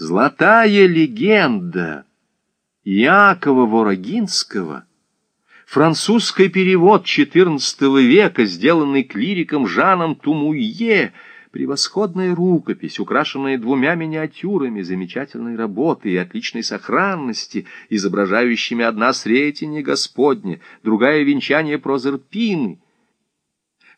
Золотая легенда Иакова Ворогинского, французский перевод XIV века, сделанный клириком Жаном Тумуе, превосходная рукопись, украшенная двумя миниатюрами замечательной работы и отличной сохранности, изображающими одна Сретение Господне, другая венчание Прозерпины —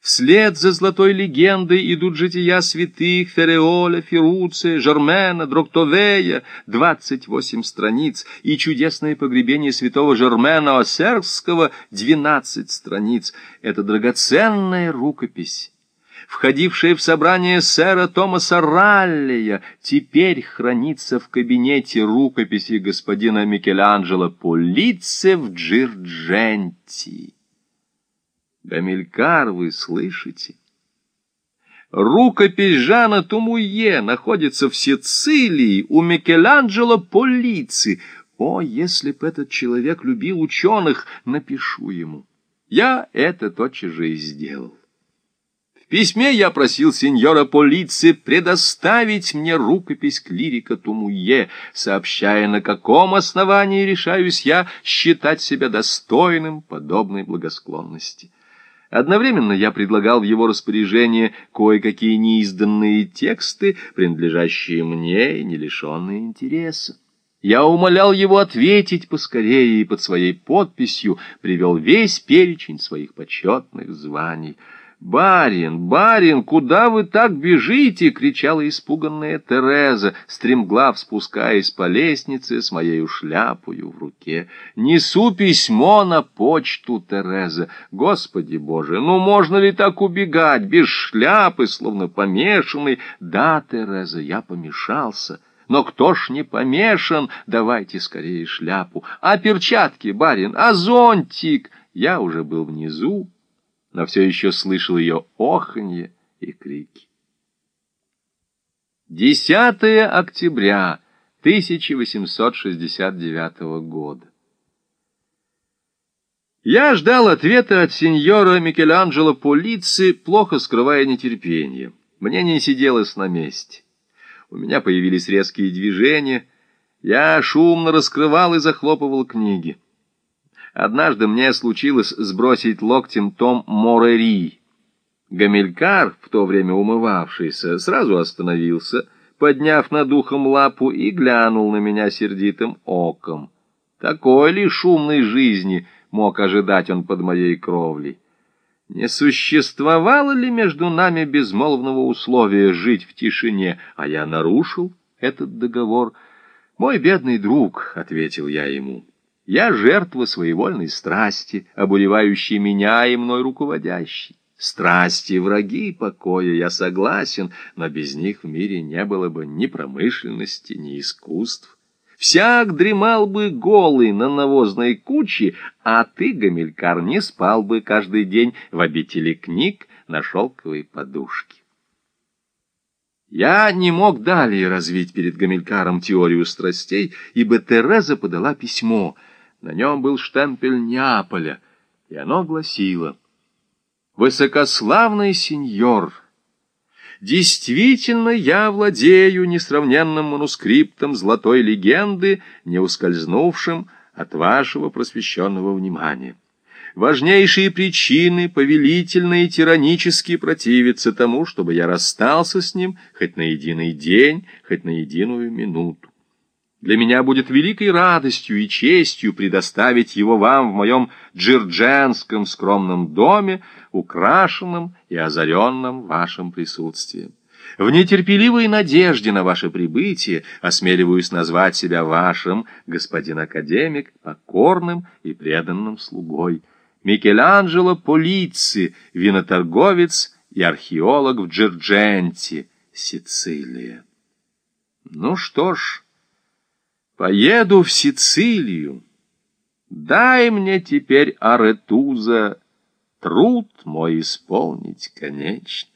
Вслед за золотой легендой идут жития святых Фереоля, Феруция, Жермена, Дроктовея, 28 страниц, и чудесное погребение святого Жермена Осерского, 12 страниц. Это драгоценная рукопись входившая в собрание сэра Томаса Раллия, теперь хранится в кабинете рукописи господина Микеланджело Полице в Джирдженти. Гамилькар, вы слышите? Рукопись Жана Тумуе находится в Сицилии у Микеланджело Полици. О, если б этот человек любил ученых, напишу ему. Я это тотчас же и сделал. В письме я просил сеньора Полици предоставить мне рукопись клирика Тумуе, сообщая, на каком основании решаюсь я считать себя достойным подобной благосклонности. Одновременно я предлагал в его распоряжение кое-какие неизданные тексты, принадлежащие мне и не лишенные интереса. Я умолял его ответить поскорее и под своей подписью привел весь перечень своих почетных званий — «Барин, барин, куда вы так бежите?» — кричала испуганная Тереза, стремглав спускаясь по лестнице с моею шляпою в руке. «Несу письмо на почту, Тереза. Господи Боже, ну можно ли так убегать, без шляпы, словно помешанный?» «Да, Тереза, я помешался». Но кто ж не помешан? Давайте скорее шляпу. А перчатки, барин, а зонтик? Я уже был внизу, но все еще слышал ее оханье и крики. 10 октября 1869 года. Я ждал ответа от сеньора Микеланджело Полиции, плохо скрывая нетерпение. Мне не сиделось на месте. У меня появились резкие движения. Я шумно раскрывал и захлопывал книги. Однажды мне случилось сбросить локтем том Морери. Гамилькар, в то время умывавшийся, сразу остановился, подняв над ухом лапу и глянул на меня сердитым оком. Такой ли шумной жизни мог ожидать он под моей кровлей? Не существовало ли между нами безмолвного условия жить в тишине, а я нарушил этот договор? «Мой бедный друг», — ответил я ему, — я жертва своевольной страсти, обуревающей меня и мной руководящей. Страсти — враги покоя, я согласен, но без них в мире не было бы ни промышленности, ни искусств. Всяк дремал бы голый на навозной куче, а ты, Гамилькар, не спал бы каждый день в обители книг на шелковой подушке. Я не мог далее развить перед Гамилькаром теорию страстей, ибо Тереза подала письмо — на нем был штемпель Неаполя, и оно гласило «Высокославный сеньор, действительно я владею несравненным манускриптом золотой легенды, не ускользнувшим от вашего просвещенного внимания. Важнейшие причины повелительно и тиранически противятся тому, чтобы я расстался с ним хоть на единый день, хоть на единую минуту. Для меня будет великой радостью и честью предоставить его вам в моем джирдженском скромном доме, украшенном и озаренном вашим присутствием. В нетерпеливой надежде на ваше прибытие осмеливаюсь назвать себя вашим, господин академик, покорным и преданным слугой. Микеланджело Полици, виноторговец и археолог в Джердженте, Сицилия. Ну что ж... Поеду в Сицилию. Дай мне теперь, Аретуза, труд мой исполнить конечно.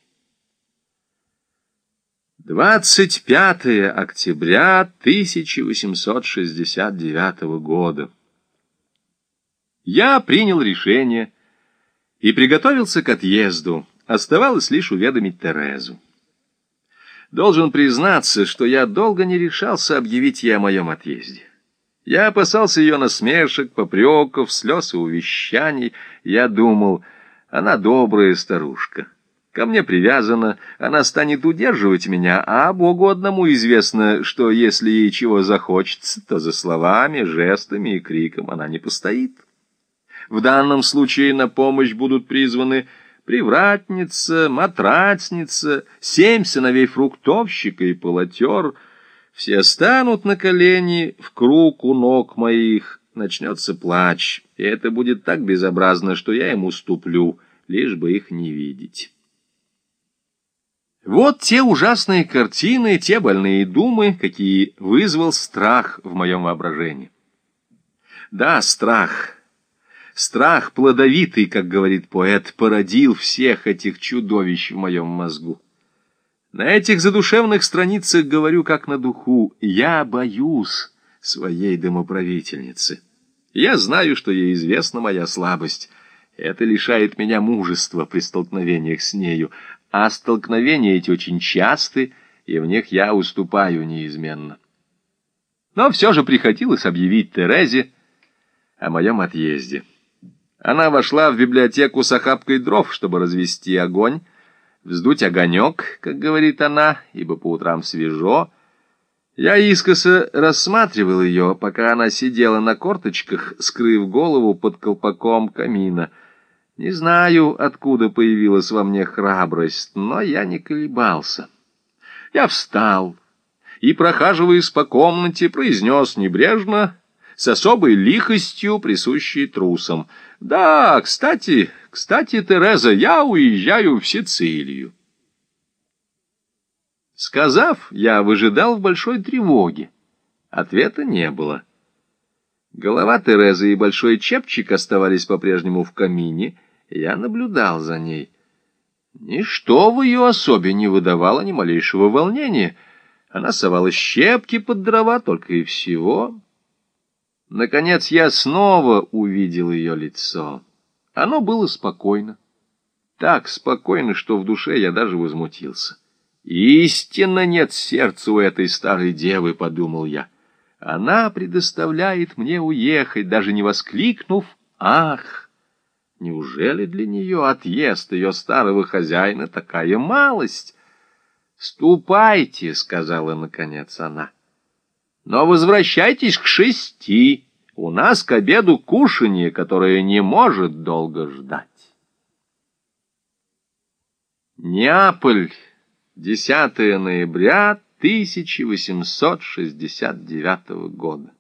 25 октября 1869 года. Я принял решение и приготовился к отъезду. Оставалось лишь уведомить Терезу. Должен признаться, что я долго не решался объявить ей о моем отъезде. Я опасался ее насмешек, попреков, слез и увещаний. Я думал, она добрая старушка. Ко мне привязана, она станет удерживать меня, а Богу одному известно, что если ей чего захочется, то за словами, жестами и криком она не постоит. В данном случае на помощь будут призваны привратница, матрацница, семь сыновей фруктовщика и полотер. Все станут на колени в круг у ног моих, начнется плач, и это будет так безобразно, что я им уступлю, лишь бы их не видеть. Вот те ужасные картины, те больные думы, какие вызвал страх в моем воображении. Да, страх — Страх плодовитый, как говорит поэт, породил всех этих чудовищ в моем мозгу. На этих задушевных страницах говорю как на духу, я боюсь своей домоправительницы. Я знаю, что ей известна моя слабость. Это лишает меня мужества при столкновениях с нею, а столкновения эти очень часты, и в них я уступаю неизменно. Но все же приходилось объявить Терезе о моем отъезде. Она вошла в библиотеку с охапкой дров, чтобы развести огонь, вздуть огонек, как говорит она, ибо по утрам свежо. Я искоса рассматривал ее, пока она сидела на корточках, скрыв голову под колпаком камина. Не знаю, откуда появилась во мне храбрость, но я не колебался. Я встал и, прохаживаясь по комнате, произнес небрежно с особой лихостью, присущей трусам. «Да, кстати, кстати, Тереза, я уезжаю в Сицилию». Сказав, я выжидал в большой тревоге. Ответа не было. Голова Терезы и большой чепчик оставались по-прежнему в камине, я наблюдал за ней. Ничто в ее особе не выдавало ни малейшего волнения. Она совала щепки под дрова только и всего. Наконец я снова увидел ее лицо. Оно было спокойно. Так спокойно, что в душе я даже возмутился. «Истинно нет сердца у этой старой девы», — подумал я. «Она предоставляет мне уехать, даже не воскликнув «Ах!» Неужели для нее отъезд ее старого хозяина такая малость? «Ступайте», — сказала наконец она. Но возвращайтесь к шести. У нас к обеду кушанье, которое не может долго ждать. Неаполь, 10 ноября 1869 года.